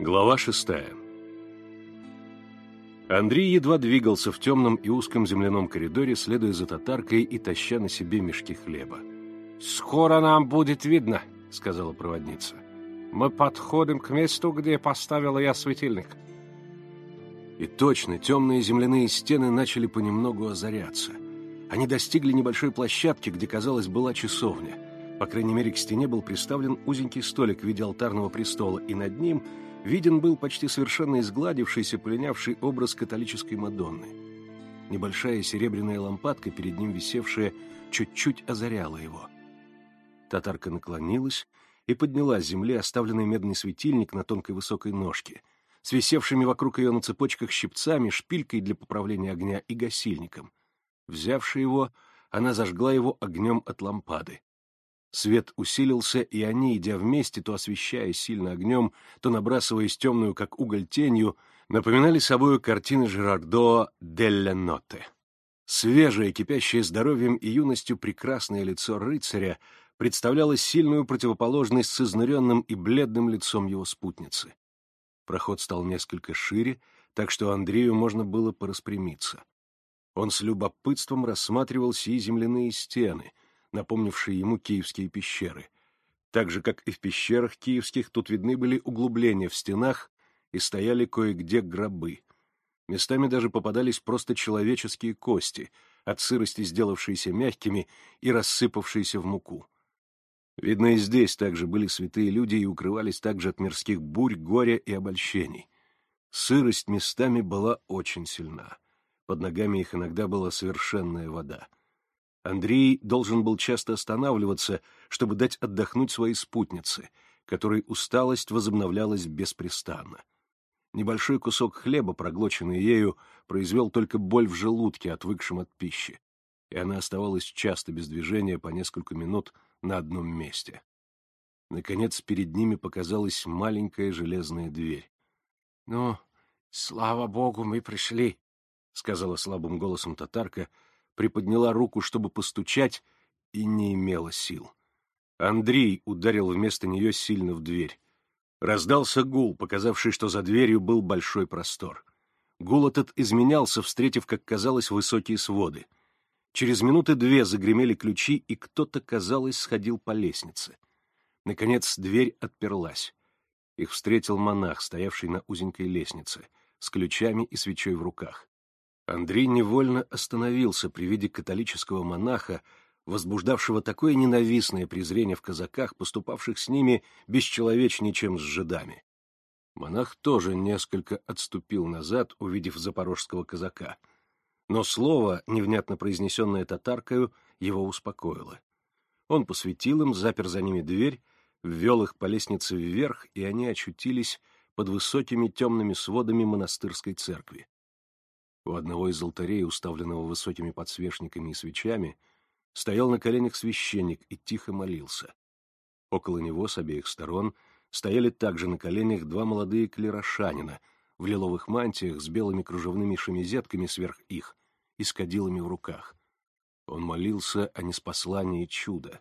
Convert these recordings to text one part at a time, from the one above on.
Глава шестая Андрей едва двигался в темном и узком земляном коридоре, следуя за татаркой и таща на себе мешки хлеба. «Скоро нам будет видно», — сказала проводница. «Мы подходим к месту, где поставила я светильник». И точно, темные земляные стены начали понемногу озаряться. Они достигли небольшой площадки, где, казалось, была часовня. По крайней мере, к стене был приставлен узенький столик в виде алтарного престола, и над ним виден был почти совершенно изгладившийся, полинявший образ католической Мадонны. Небольшая серебряная лампадка, перед ним висевшая, чуть-чуть озаряла его. Татарка наклонилась и подняла с земли оставленный медный светильник на тонкой высокой ножке, с висевшими вокруг ее на цепочках щипцами, шпилькой для поправления огня и гасильником. Взявши его, она зажгла его огнем от лампады. Свет усилился, и они, идя вместе, то освещая сильно огнем, то набрасываясь темную, как уголь, тенью, напоминали собою картины Жерардо «Делля Ноте». Свежее, кипящее здоровьем и юностью прекрасное лицо рыцаря представляло сильную противоположность с изнуренным и бледным лицом его спутницы. Проход стал несколько шире, так что Андрею можно было пораспрямиться. Он с любопытством рассматривал сии земляные стены, напомнившие ему киевские пещеры. Так же, как и в пещерах киевских, тут видны были углубления в стенах и стояли кое-где гробы. Местами даже попадались просто человеческие кости, от сырости сделавшиеся мягкими и рассыпавшиеся в муку. Видно, и здесь также были святые люди и укрывались также от мирских бурь, горя и обольщений. Сырость местами была очень сильна. Под ногами их иногда была совершенная вода. Андрей должен был часто останавливаться, чтобы дать отдохнуть своей спутнице, которой усталость возобновлялась беспрестанно. Небольшой кусок хлеба, проглоченный ею, произвел только боль в желудке, отвыкшем от пищи, и она оставалась часто без движения по несколько минут на одном месте. Наконец перед ними показалась маленькая железная дверь. — Ну, слава богу, мы пришли, — сказала слабым голосом татарка, приподняла руку, чтобы постучать, и не имела сил. Андрей ударил вместо нее сильно в дверь. Раздался гул, показавший, что за дверью был большой простор. Гул этот изменялся, встретив, как казалось, высокие своды. Через минуты две загремели ключи, и кто-то, казалось, сходил по лестнице. Наконец дверь отперлась. Их встретил монах, стоявший на узенькой лестнице, с ключами и свечой в руках. Андрей невольно остановился при виде католического монаха, возбуждавшего такое ненавистное презрение в казаках, поступавших с ними бесчеловечнее, чем с жидами. Монах тоже несколько отступил назад, увидев запорожского казака. Но слово, невнятно произнесенное татаркою, его успокоило. Он посветил им, запер за ними дверь, ввел их по лестнице вверх, и они очутились под высокими темными сводами монастырской церкви. У одного из алтарей, уставленного высокими подсвечниками и свечами, стоял на коленях священник и тихо молился. Около него с обеих сторон стояли также на коленях два молодые клерошанина в лиловых мантиях с белыми кружевными шемизетками сверх их и с кадилами в руках. Он молился о неспослании чуда,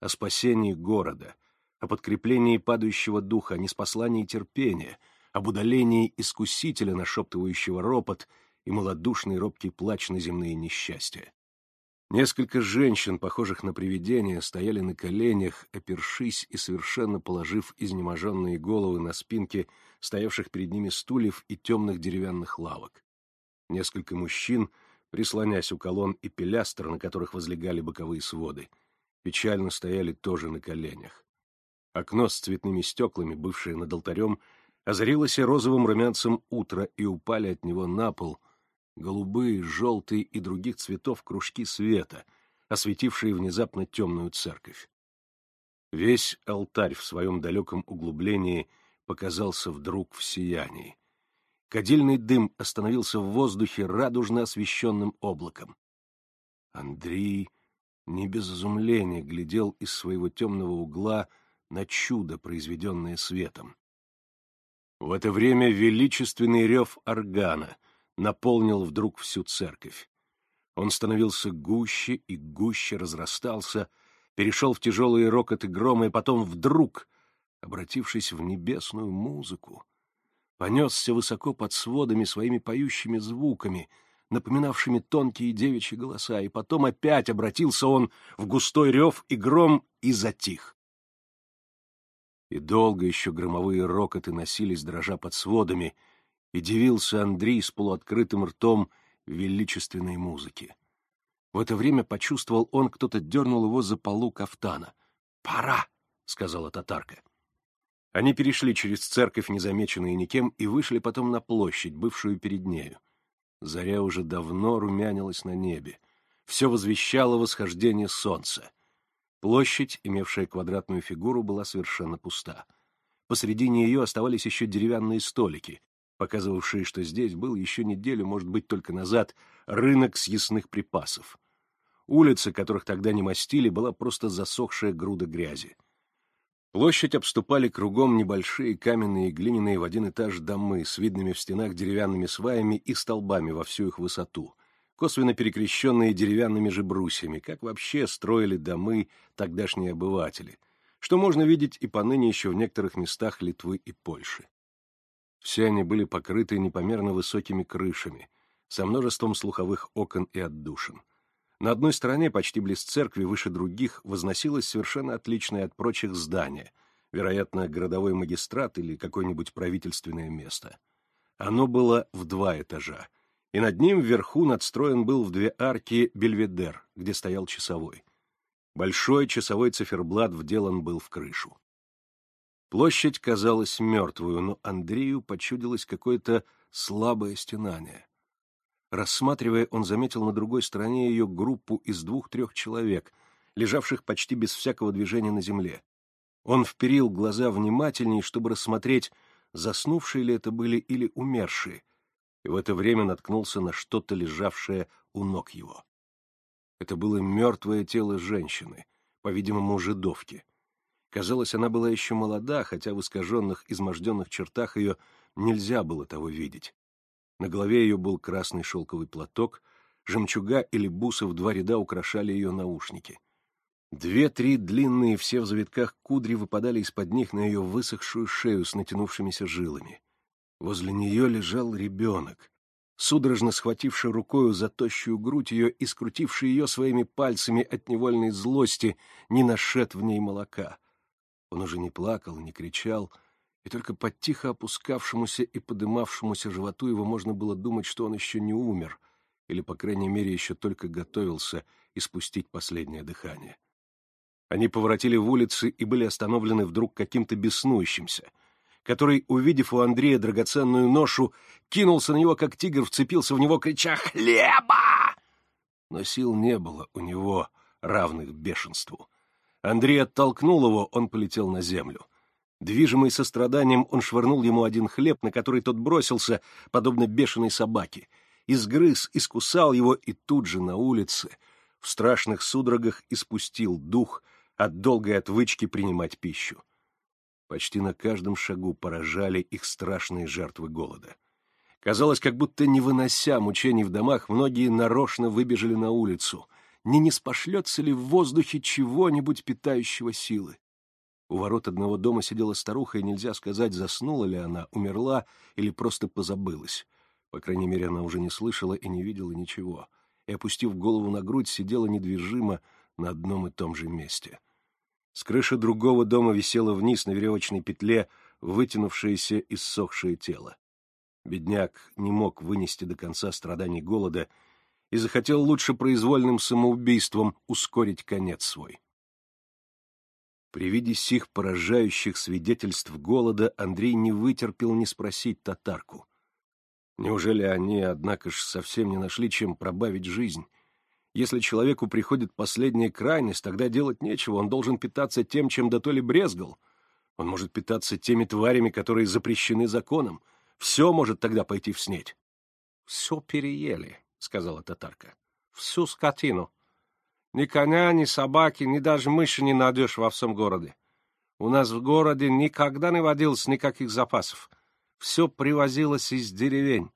о спасении города, о подкреплении падающего духа, о неспослании терпения, об удалении искусителя, нашептывающего ропот, и малодушный робкий плач на земные несчастья. Несколько женщин, похожих на привидения, стояли на коленях, опершись и совершенно положив изнеможенные головы на спинки стоявших перед ними стульев и темных деревянных лавок. Несколько мужчин, прислонясь у колонн и пилястр, на которых возлегали боковые своды, печально стояли тоже на коленях. Окно с цветными стеклами, бывшее над алтарем, озарилось розовым румянцем утра, и упали от него на пол голубые, желтые и других цветов кружки света, осветившие внезапно темную церковь. Весь алтарь в своем далеком углублении показался вдруг в сиянии. Кадильный дым остановился в воздухе радужно освещенным облаком. Андрей не без изумления глядел из своего темного угла на чудо, произведенное светом. В это время величественный рев органа, наполнил вдруг всю церковь. Он становился гуще и гуще разрастался, перешел в тяжелые рокоты грома, и потом вдруг, обратившись в небесную музыку, понесся высоко под сводами своими поющими звуками, напоминавшими тонкие девичьи голоса, и потом опять обратился он в густой рев и гром и затих. И долго еще громовые рокоты носились, дрожа под сводами, и дивился Андрей с полуоткрытым ртом величественной музыки. В это время почувствовал он, кто-то дернул его за полу кафтана. «Пора!» — сказала татарка. Они перешли через церковь, незамеченные никем, и вышли потом на площадь, бывшую перед нею. Заря уже давно румянилась на небе. Все возвещало восхождение солнца. Площадь, имевшая квадратную фигуру, была совершенно пуста. Посредине ее оставались еще деревянные столики, показывавшие, что здесь был еще неделю, может быть, только назад, рынок съестных припасов. Улица, которых тогда не мастили, была просто засохшая груда грязи. Площадь обступали кругом небольшие каменные и глиняные в один этаж домы с видными в стенах деревянными сваями и столбами во всю их высоту, косвенно перекрещенные деревянными же брусьями, как вообще строили домы тогдашние обыватели, что можно видеть и поныне еще в некоторых местах Литвы и Польши. Все они были покрыты непомерно высокими крышами, со множеством слуховых окон и отдушин. На одной стороне, почти близ церкви, выше других, возносилось совершенно отличное от прочих здание, вероятно, городовой магистрат или какое-нибудь правительственное место. Оно было в два этажа, и над ним вверху надстроен был в две арки бельведер, где стоял часовой. Большой часовой циферблат вделан был в крышу. Площадь казалась мертвую, но Андрею почудилось какое-то слабое стенание. Рассматривая, он заметил на другой стороне ее группу из двух-трех человек, лежавших почти без всякого движения на земле. Он вперил глаза внимательней, чтобы рассмотреть, заснувшие ли это были или умершие, и в это время наткнулся на что-то, лежавшее у ног его. Это было мертвое тело женщины, по-видимому, жидовки. Казалось, она была еще молода, хотя в искаженных, изможденных чертах ее нельзя было того видеть. На голове ее был красный шелковый платок, жемчуга или бусы в два ряда украшали ее наушники. Две-три длинные, все в завитках кудри выпадали из-под них на ее высохшую шею с натянувшимися жилами. Возле нее лежал ребенок, судорожно схвативший рукою за тощую грудь ее и скрутивший ее своими пальцами от невольной злости, не нашед в ней молока. Он уже не плакал, не кричал — и только по тихо опускавшемуся и подымавшемуся животу его можно было думать, что он еще не умер, или, по крайней мере, еще только готовился испустить последнее дыхание. Они поворотили в улицы и были остановлены вдруг каким-то беснующимся, который, увидев у Андрея драгоценную ношу, кинулся на него, как тигр, вцепился в него, крича «Хлеба!» Но сил не было у него, равных бешенству. Андрей оттолкнул его, он полетел на землю. Движимый состраданием, он швырнул ему один хлеб, на который тот бросился, подобно бешеной собаке. Изгрыз, искусал его и тут же на улице, в страшных судорогах, испустил дух от долгой отвычки принимать пищу. Почти на каждом шагу поражали их страшные жертвы голода. Казалось, как будто, не вынося мучений в домах, многие нарочно выбежали на улицу. Не не спошлется ли в воздухе чего-нибудь питающего силы? У ворот одного дома сидела старуха, и нельзя сказать, заснула ли она, умерла или просто позабылась. По крайней мере, она уже не слышала и не видела ничего, и, опустив голову на грудь, сидела недвижимо на одном и том же месте. С крыши другого дома висело вниз на веревочной петле вытянувшееся и ссохшее тело. Бедняк не мог вынести до конца страданий голода и захотел лучше произвольным самоубийством ускорить конец свой. При виде сих поражающих свидетельств голода Андрей не вытерпел не спросить татарку. Неужели они, однако ж, совсем не нашли, чем пробавить жизнь? Если человеку приходит последняя крайность, тогда делать нечего, он должен питаться тем, чем до то ли брезгал. Он может питаться теми тварями, которые запрещены законом. Все может тогда пойти в снеть. — Все переели, — сказала татарка. — Всю скотину. Ни коня, ни собаки, ни даже мыши не найдешь во всем городе. У нас в городе никогда не водилось никаких запасов. Все привозилось из деревень.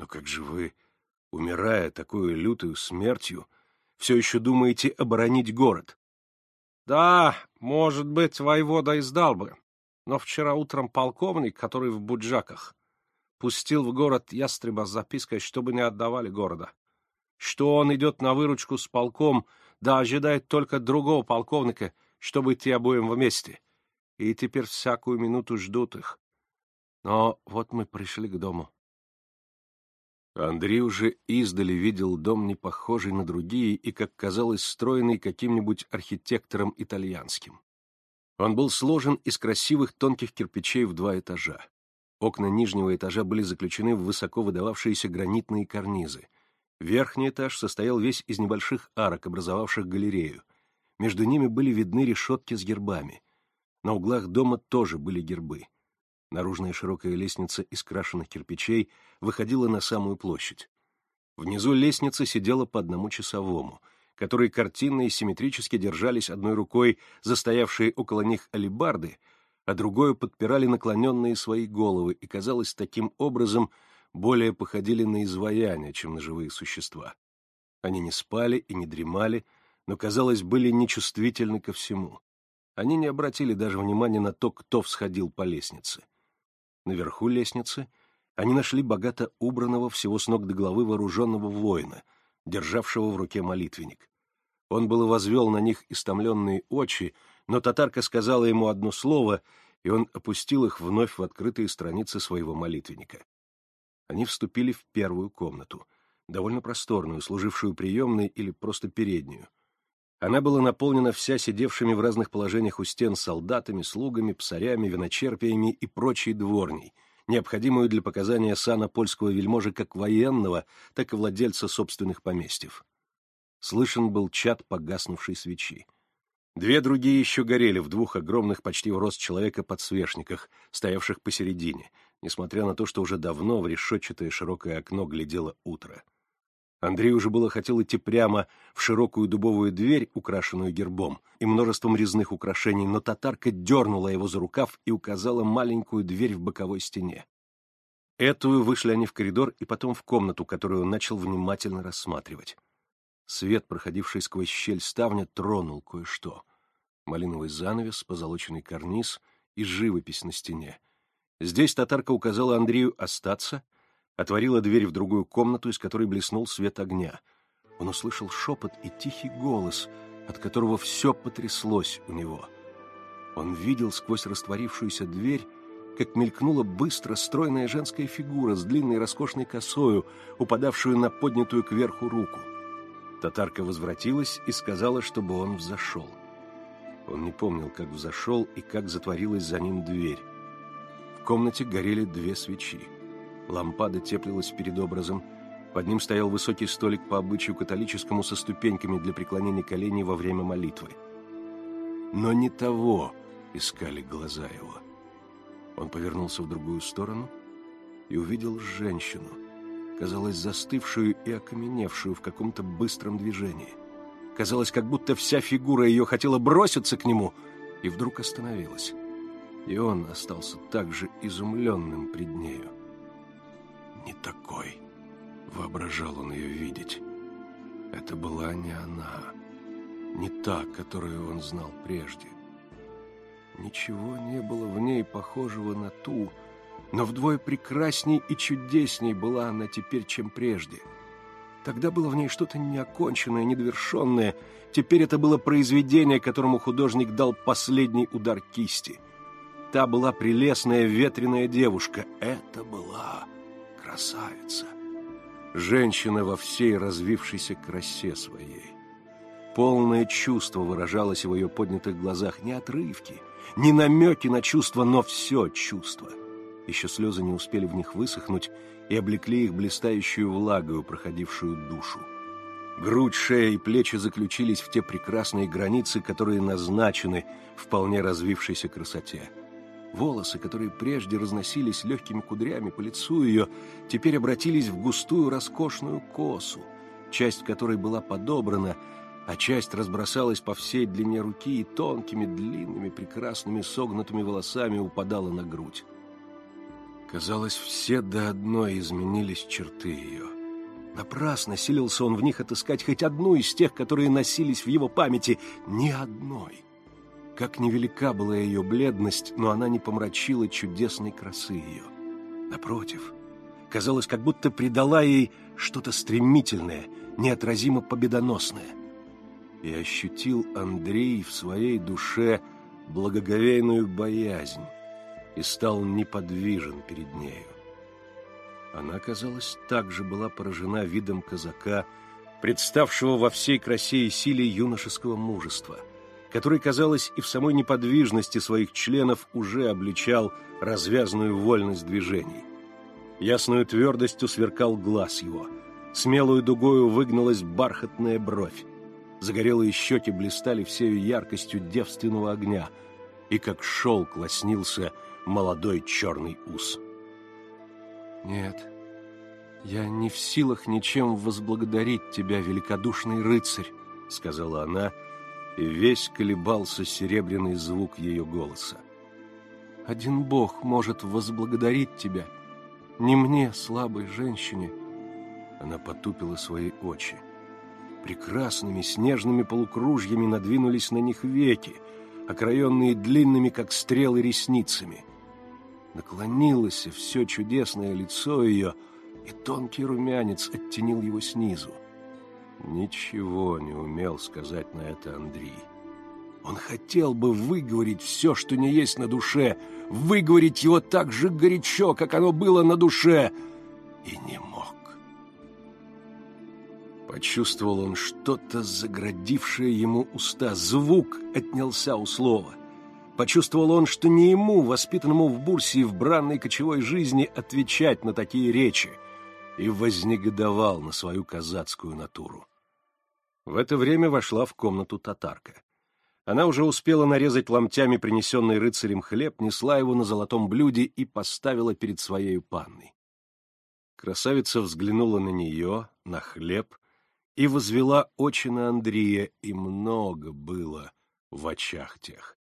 Но как же вы, умирая такой лютою смертью, все еще думаете оборонить город? Да, может быть, воевода издал бы. Но вчера утром полковник, который в Буджаках, пустил в город ястреба с запиской, чтобы не отдавали города. Что он идет на выручку с полком, да ожидает только другого полковника, чтобы идти обоим вместе. И теперь всякую минуту ждут их. Но вот мы пришли к дому. Андрей уже издали видел дом, не похожий на другие и, как казалось, стройный каким-нибудь архитектором итальянским. Он был сложен из красивых тонких кирпичей в два этажа. Окна нижнего этажа были заключены в высоко выдававшиеся гранитные карнизы. Верхний этаж состоял весь из небольших арок, образовавших галерею. Между ними были видны решетки с гербами. На углах дома тоже были гербы. Наружная широкая лестница из крашенных кирпичей выходила на самую площадь. Внизу лестницы сидела по одному часовому — которые картинно и симметрически держались одной рукой застоявшие около них алибарды, а другой подпирали наклоненные свои головы и, казалось, таким образом более походили на изваяния, чем на живые существа. Они не спали и не дремали, но, казалось, были нечувствительны ко всему. Они не обратили даже внимания на то, кто всходил по лестнице. Наверху лестницы они нашли богато убранного всего с ног до головы вооруженного воина — державшего в руке молитвенник. Он было возвел на них истомленные очи, но татарка сказала ему одно слово, и он опустил их вновь в открытые страницы своего молитвенника. Они вступили в первую комнату, довольно просторную, служившую приемной или просто переднюю. Она была наполнена вся сидевшими в разных положениях у стен солдатами, слугами, псарями, виночерпиями и прочей дворней — необходимую для показания сана польского вельможи как военного, так и владельца собственных поместьев. Слышен был чад погаснувшей свечи. Две другие еще горели в двух огромных, почти в рост человека подсвечниках, стоявших посередине, несмотря на то, что уже давно в решетчатое широкое окно глядело утро. Андрей уже было хотел идти прямо в широкую дубовую дверь, украшенную гербом, и множеством резных украшений, но татарка дернула его за рукав и указала маленькую дверь в боковой стене. Эту вышли они в коридор и потом в комнату, которую он начал внимательно рассматривать. Свет, проходивший сквозь щель ставня, тронул кое-что. Малиновый занавес, позолоченный карниз и живопись на стене. Здесь татарка указала Андрею остаться — отворила дверь в другую комнату, из которой блеснул свет огня. Он услышал шепот и тихий голос, от которого все потряслось у него. Он видел сквозь растворившуюся дверь, как мелькнула быстро стройная женская фигура с длинной роскошной косою, упадавшую на поднятую кверху руку. Татарка возвратилась и сказала, чтобы он взошел. Он не помнил, как взошел и как затворилась за ним дверь. В комнате горели две свечи. Лампада теплилась перед образом. Под ним стоял высокий столик по обычаю католическому со ступеньками для преклонения коленей во время молитвы. Но не того искали глаза его. Он повернулся в другую сторону и увидел женщину, казалось, застывшую и окаменевшую в каком-то быстром движении. Казалось, как будто вся фигура ее хотела броситься к нему, и вдруг остановилась. И он остался так же изумленным пред нею не такой. Воображал он ее видеть. Это была не она, не та, которую он знал прежде. Ничего не было в ней похожего на ту, но вдвое прекрасней и чудесней была она теперь, чем прежде. Тогда было в ней что-то неоконченное, недовершенное. Теперь это было произведение, которому художник дал последний удар кисти. Та была прелестная ветреная девушка. Это была красавица. Женщина во всей развившейся красе своей. Полное чувство выражалось в ее поднятых глазах. Не отрывки, не намеки на чувство, но все чувство. Еще слезы не успели в них высохнуть и облекли их блистающую влагою, проходившую душу. Грудь, шея и плечи заключились в те прекрасные границы, которые назначены вполне развившейся красоте. Волосы, которые прежде разносились легкими кудрями по лицу ее, теперь обратились в густую роскошную косу, часть которой была подобрана, а часть разбросалась по всей длине руки и тонкими, длинными, прекрасными согнутыми волосами упадала на грудь. Казалось, все до одной изменились черты ее. Напрасно силился он в них отыскать хоть одну из тех, которые носились в его памяти, ни одной — Как невелика была ее бледность, но она не помрачила чудесной красы ее. Напротив, казалось, как будто придала ей что-то стремительное, неотразимо победоносное. И ощутил Андрей в своей душе благоговейную боязнь и стал неподвижен перед нею. Она, казалось, также была поражена видом казака, представшего во всей красе и силе юношеского мужества, который, казалось, и в самой неподвижности своих членов уже обличал развязную вольность движений. Ясную твердостью сверкал глаз его, смелую дугою выгналась бархатная бровь, загорелые щеки блистали всею яркостью девственного огня, и как шелк лоснился молодой черный ус. «Нет, я не в силах ничем возблагодарить тебя, великодушный рыцарь», — сказала она, и весь колебался серебряный звук ее голоса. «Один Бог может возблагодарить тебя, не мне, слабой женщине». Она потупила свои очи. Прекрасными снежными полукружьями надвинулись на них веки, окроенные длинными, как стрелы, ресницами. Наклонилось все чудесное лицо ее, и тонкий румянец оттенил его снизу. Ничего не умел сказать на это Андрей. Он хотел бы выговорить все, что не есть на душе, выговорить его так же горячо, как оно было на душе, и не мог. Почувствовал он что-то, заградившее ему уста. Звук отнялся у слова. Почувствовал он, что не ему, воспитанному в Бурсии в бранной кочевой жизни, отвечать на такие речи, и вознегодовал на свою казацкую натуру. В это время вошла в комнату татарка. Она уже успела нарезать ломтями принесенный рыцарем хлеб, несла его на золотом блюде и поставила перед своей панной. Красавица взглянула на нее, на хлеб, и возвела очи на Андрея, и много было в очах тех.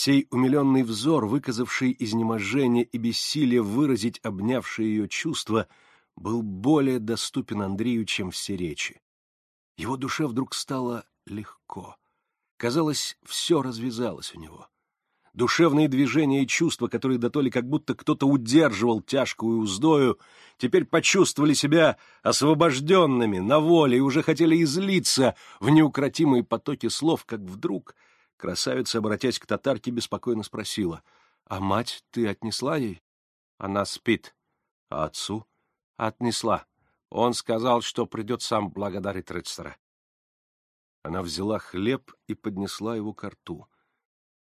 Сей умиленный взор, выказавший изнеможение и бессилие выразить обнявшие ее чувства, был более доступен Андрею, чем все речи. Его душе вдруг стало легко. Казалось, все развязалось у него. Душевные движения и чувства, которые дотоле как будто кто-то удерживал тяжкую уздою, теперь почувствовали себя освобожденными, на воле и уже хотели излиться в неукротимые потоки слов, как вдруг красавица, обратясь к татарке, беспокойно спросила, «А мать ты отнесла ей?» «Она спит. А отцу?» «Отнесла. Он сказал, что придет сам благодарить рыцаря». Она взяла хлеб и поднесла его к рту.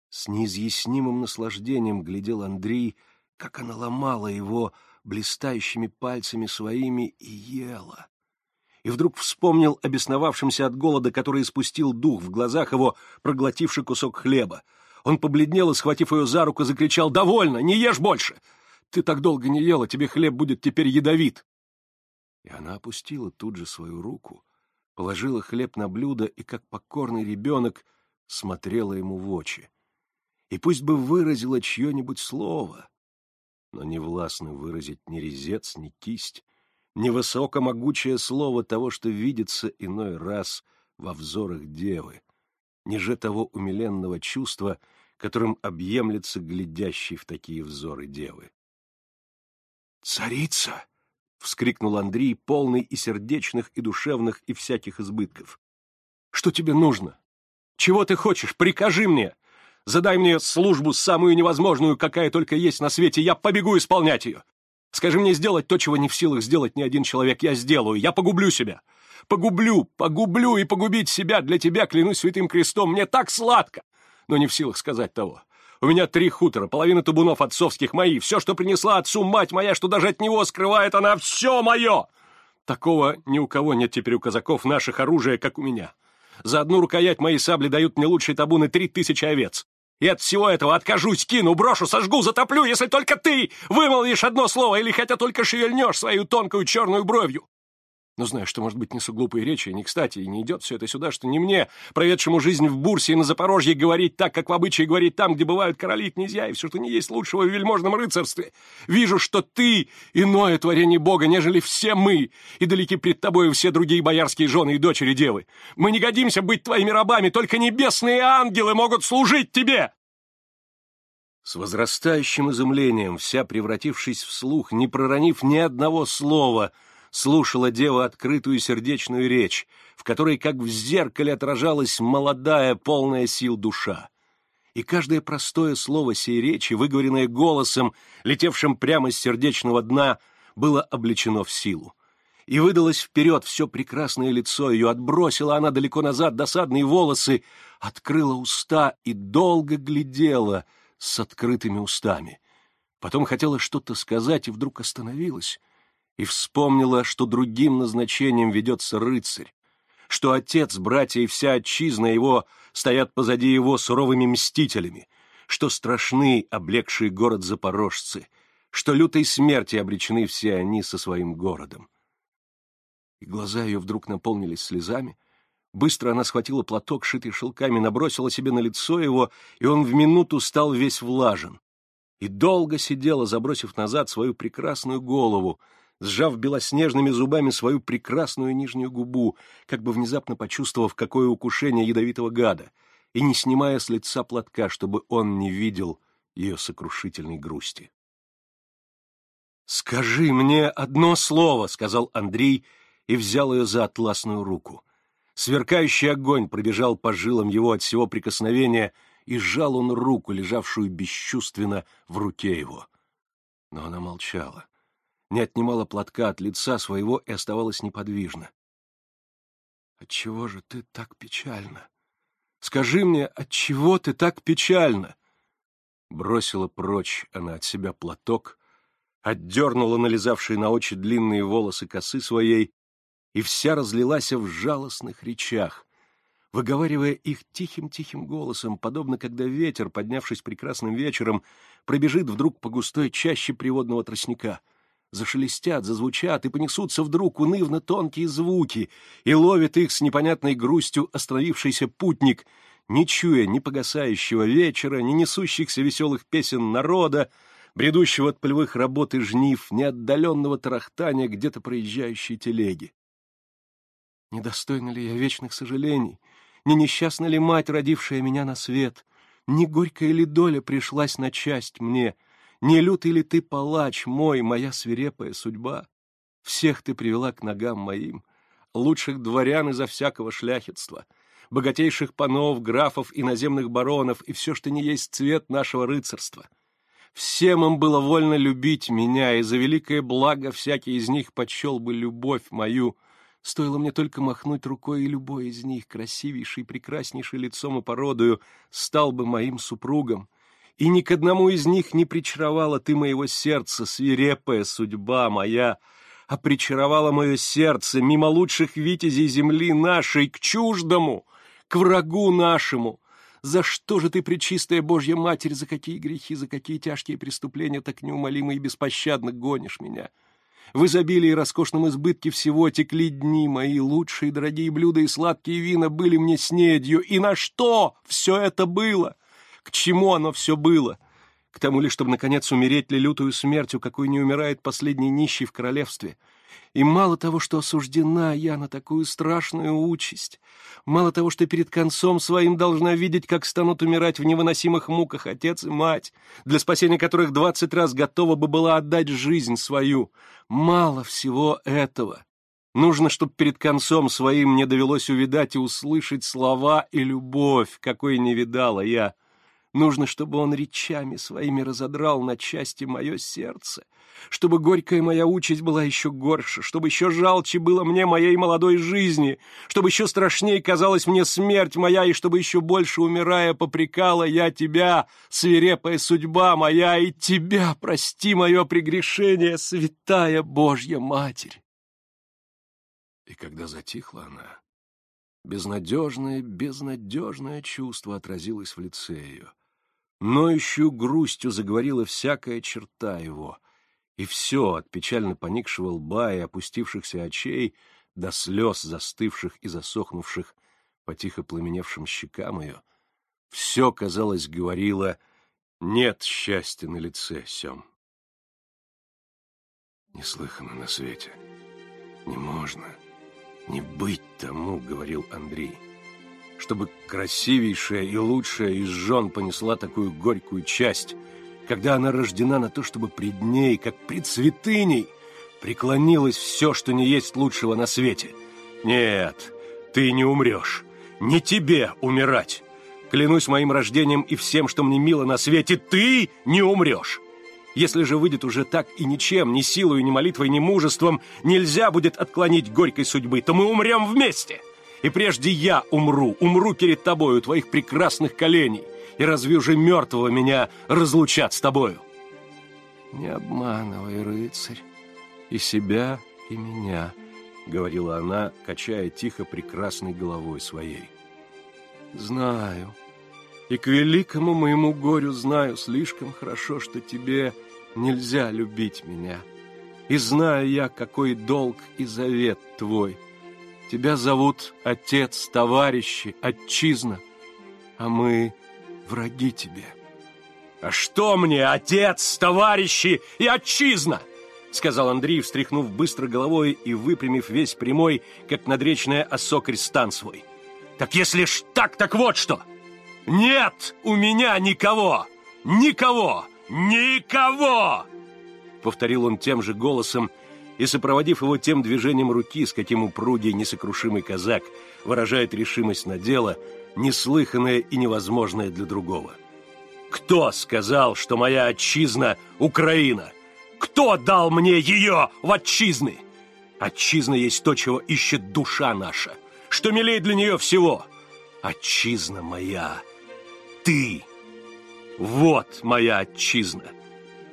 С неизъяснимым наслаждением глядел Андрей, как она ломала его блистающими пальцами своими и ела. И вдруг вспомнил о бесновавшемся от голода, который испустил дух в глазах его, проглотивший кусок хлеба. Он побледнел и, схватив ее за руку, закричал «Довольно! Не ешь больше! Ты так долго не ела, тебе хлеб будет теперь ядовит!» И она опустила тут же свою руку, положила хлеб на блюдо и, как покорный ребенок, смотрела ему в очи и пусть бы выразила чье-нибудь слово, но не властно выразить ни резец, ни кисть, ни высокомогучее слово того, что видится иной раз во взорах девы, ниже того умиленного чувства, которым объемлется глядящий в такие взоры девы. «Царица!» — вскрикнул Андрей, полный и сердечных, и душевных, и всяких избытков. «Что тебе нужно? Чего ты хочешь? Прикажи мне!» Задай мне службу самую невозможную, какая только есть на свете, я побегу исполнять ее. Скажи мне сделать то, чего не в силах сделать ни один человек, я сделаю, я погублю себя. Погублю, погублю и погубить себя для тебя, клянусь святым крестом, мне так сладко, но не в силах сказать того. У меня три хутора, половина табунов отцовских мои, все, что принесла отцу мать моя, что даже от него скрывает она, все мое. Такого ни у кого нет теперь у казаков наших оружия, как у меня. За одну рукоять мои сабли дают мне лучшие табуны три тысячи овец. И от всего этого откажусь, кину, брошу, сожгу, затоплю, если только ты вымолвишь одно слово или хотя только шевельнешь свою тонкую черную бровью. Но знаю, что, может быть, несу глупые речи, и не кстати, и не идет все это сюда, что не мне, проведшему жизнь в Бурсе и на Запорожье, говорить так, как в обычае говорить там, где бывают короли и князья, и все, что не есть лучшего в вельможном рыцарстве. Вижу, что ты иное творение Бога, нежели все мы, и далеки пред тобой все другие боярские жены и дочери девы. Мы не годимся быть твоими рабами, только небесные ангелы могут служить тебе!» С возрастающим изумлением, вся превратившись в слух, не проронив ни одного слова — слушала дева открытую сердечную речь, в которой, как в зеркале, отражалась молодая, полная сил душа. И каждое простое слово сей речи, выговоренное голосом, летевшим прямо с сердечного дна, было облечено в силу. И выдалось вперед все прекрасное лицо ее, отбросила она далеко назад досадные волосы, открыла уста и долго глядела с открытыми устами. Потом хотела что-то сказать и вдруг остановилась, и вспомнила, что другим назначением ведется рыцарь, что отец, братья и вся отчизна его стоят позади его суровыми мстителями, что страшны облегшие город запорожцы, что лютой смерти обречены все они со своим городом. И глаза ее вдруг наполнились слезами, Быстро она схватила платок, шитый шелками, набросила себе на лицо его, и он в минуту стал весь влажен. И долго сидела, забросив назад свою прекрасную голову, сжав белоснежными зубами свою прекрасную нижнюю губу, как бы внезапно почувствовав, какое укушение ядовитого гада, и не снимая с лица платка, чтобы он не видел ее сокрушительной грусти. «Скажи мне одно слово», — сказал Андрей и взял ее за атласную руку. Сверкающий огонь пробежал по жилам его от всего прикосновения, и сжал он руку, лежавшую бесчувственно в руке его. Но она молчала не отнимала платка от лица своего и оставалась неподвижна. «Отчего же ты так печально? Скажи мне, отчего ты так печально?» Бросила прочь она от себя платок, отдернула налезавшие на очи длинные волосы косы своей и вся разлилась в жалостных речах, выговаривая их тихим-тихим голосом, подобно когда ветер, поднявшись прекрасным вечером, пробежит вдруг по густой чаще приводного тростника — зашелестят, зазвучат и понесутся вдруг унывно тонкие звуки, и ловит их с непонятной грустью остановившийся путник, не чуя ни погасающего вечера, ни несущихся веселых песен народа, бредущего от полевых работ и жнив, ни отдаленного тарахтания где-то проезжающей телеги. Недостойна ли я вечных сожалений? Не несчастна ли мать, родившая меня на свет? Не горькая ли доля пришлась на часть мне — не лютый ли ты палач мой, моя свирепая судьба? Всех ты привела к ногам моим, лучших дворян изо всякого шляхетства, богатейших панов, графов и наземных баронов, и все, что не есть цвет нашего рыцарства. Всем им было вольно любить меня, и за великое благо всякий из них подчел бы любовь мою. Стоило мне только махнуть рукой, и любой из них, красивейший, прекраснейший лицом и породою, стал бы моим супругом и ни к одному из них не причаровала ты моего сердца, свирепая судьба моя, а причаровала мое сердце мимо лучших витязей земли нашей к чуждому, к врагу нашему. За что же ты, пречистая Божья Матерь, за какие грехи, за какие тяжкие преступления так неумолимо и беспощадно гонишь меня? В изобилии и роскошном избытке всего текли дни мои, лучшие дорогие блюда и сладкие вина были мне снедью. И на что все это было? К чему оно все было? К тому ли, чтобы, наконец, умереть ли лютую смертью, какой не умирает последний нищий в королевстве? И мало того, что осуждена я на такую страшную участь, мало того, что перед концом своим должна видеть, как станут умирать в невыносимых муках отец и мать, для спасения которых двадцать раз готова бы была отдать жизнь свою, мало всего этого. Нужно, чтобы перед концом своим мне довелось увидать и услышать слова и любовь, какой не видала я. Нужно, чтобы он речами своими разодрал на части мое сердце, чтобы горькая моя участь была еще горше, чтобы еще жалче было мне моей молодой жизни, чтобы еще страшнее казалась мне смерть моя, и чтобы еще больше, умирая, попрекала я тебя, свирепая судьба моя, и тебя, прости мое прегрешение, святая Божья Матерь. И когда затихла она, безнадежное, безнадежное чувство отразилось в лице ее. Ноющую грустью заговорила всякая черта его, и все от печально поникшего лба и опустившихся очей до слез застывших и засохнувших по тихо пламеневшим щекам ее, все, казалось, говорило «нет счастья на лице, Сем». Неслыханно на свете. Не можно, не быть тому, говорил Андрей. Чтобы красивейшая и лучшая из жен понесла такую горькую часть, когда она рождена на то, чтобы пред ней, как пред святыней, преклонилось все, что не есть лучшего на свете. Нет, ты не умрешь. Не тебе умирать. Клянусь моим рождением и всем, что мне мило на свете, ты не умрешь. Если же выйдет уже так и ничем, ни силой, ни молитвой, ни мужеством, нельзя будет отклонить горькой судьбы, то мы умрем вместе. И прежде я умру, умру перед тобою, твоих прекрасных коленей. И разве уже мертвого меня разлучат с тобою? Не обманывай, рыцарь, и себя, и меня, — говорила она, качая тихо прекрасной головой своей. Знаю, и к великому моему горю знаю слишком хорошо, что тебе нельзя любить меня. И знаю я, какой долг и завет твой. Тебя зовут отец, товарищи, отчизна, а мы враги тебе. А что мне, отец, товарищи и отчизна? Сказал Андрей, встряхнув быстро головой и выпрямив весь прямой, как надречная осокрь стан свой. Так если ж так, так вот что! «Нет у меня никого! Никого! Никого!» Повторил он тем же голосом и, сопроводив его тем движением руки, с каким упругий несокрушимый казак выражает решимость на дело, неслыханное и невозможное для другого. «Кто сказал, что моя отчизна — Украина? Кто дал мне ее в отчизны? Отчизна есть то, чего ищет душа наша, что милее для нее всего. Отчизна моя — ты! Вот моя отчизна!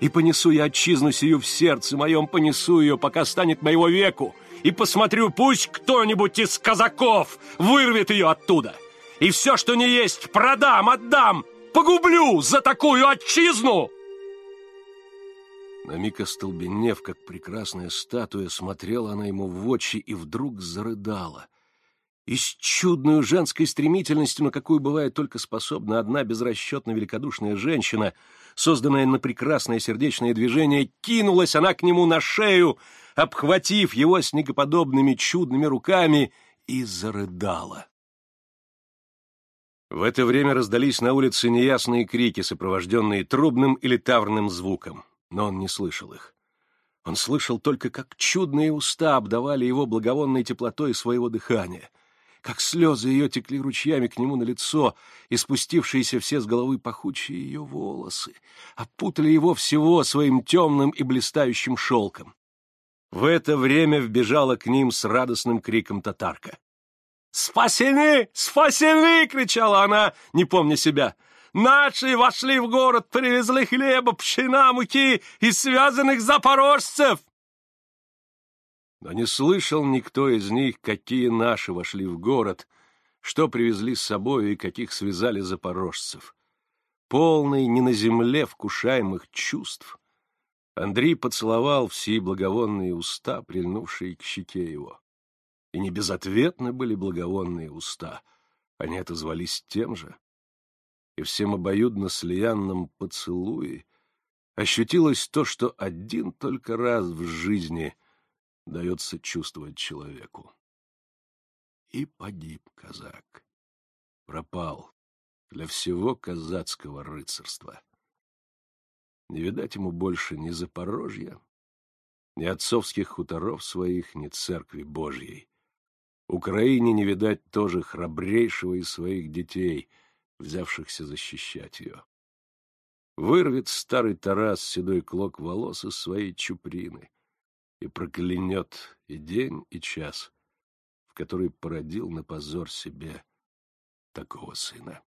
И понесу я отчизну сию в сердце моем, понесу ее, пока станет моего веку, и посмотрю, пусть кто-нибудь из казаков вырвет ее оттуда. И все, что не есть, продам, отдам, погублю за такую отчизну!» На миг остолбенев, как прекрасная статуя, смотрела она ему в очи и вдруг зарыдала — и с чудной женской стремительностью, на какую бывает только способна одна безрасчетно великодушная женщина, созданная на прекрасное сердечное движение, кинулась она к нему на шею, обхватив его снегоподобными чудными руками, и зарыдала. В это время раздались на улице неясные крики, сопровожденные трубным или таврным звуком, но он не слышал их. Он слышал только, как чудные уста обдавали его благовонной теплотой своего дыхания — как слезы ее текли ручьями к нему на лицо, и спустившиеся все с головы пахучие ее волосы опутали его всего своим темным и блистающим шелком. В это время вбежала к ним с радостным криком татарка. «Спасены! Спасены!» — кричала она, не помня себя. «Наши вошли в город, привезли хлеба, пшена, муки и связанных запорожцев!» Но не слышал никто из них, какие наши вошли в город, что привезли с собой и каких связали запорожцев. Полный не на земле вкушаемых чувств, Андрей поцеловал все благовонные уста, прильнувшие к щеке его. И не безответны были благовонные уста, они отозвались тем же. И всем обоюдно слиянном поцелуе ощутилось то, что один только раз в жизни — дается чувствовать человеку. И погиб казак. Пропал для всего казацкого рыцарства. Не видать ему больше ни Запорожья, ни отцовских хуторов своих, ни церкви Божьей. Украине не видать тоже храбрейшего из своих детей, взявшихся защищать ее. Вырвет старый Тарас седой клок волос из своей чуприны, и проклянет и день, и час, в который породил на позор себе такого сына.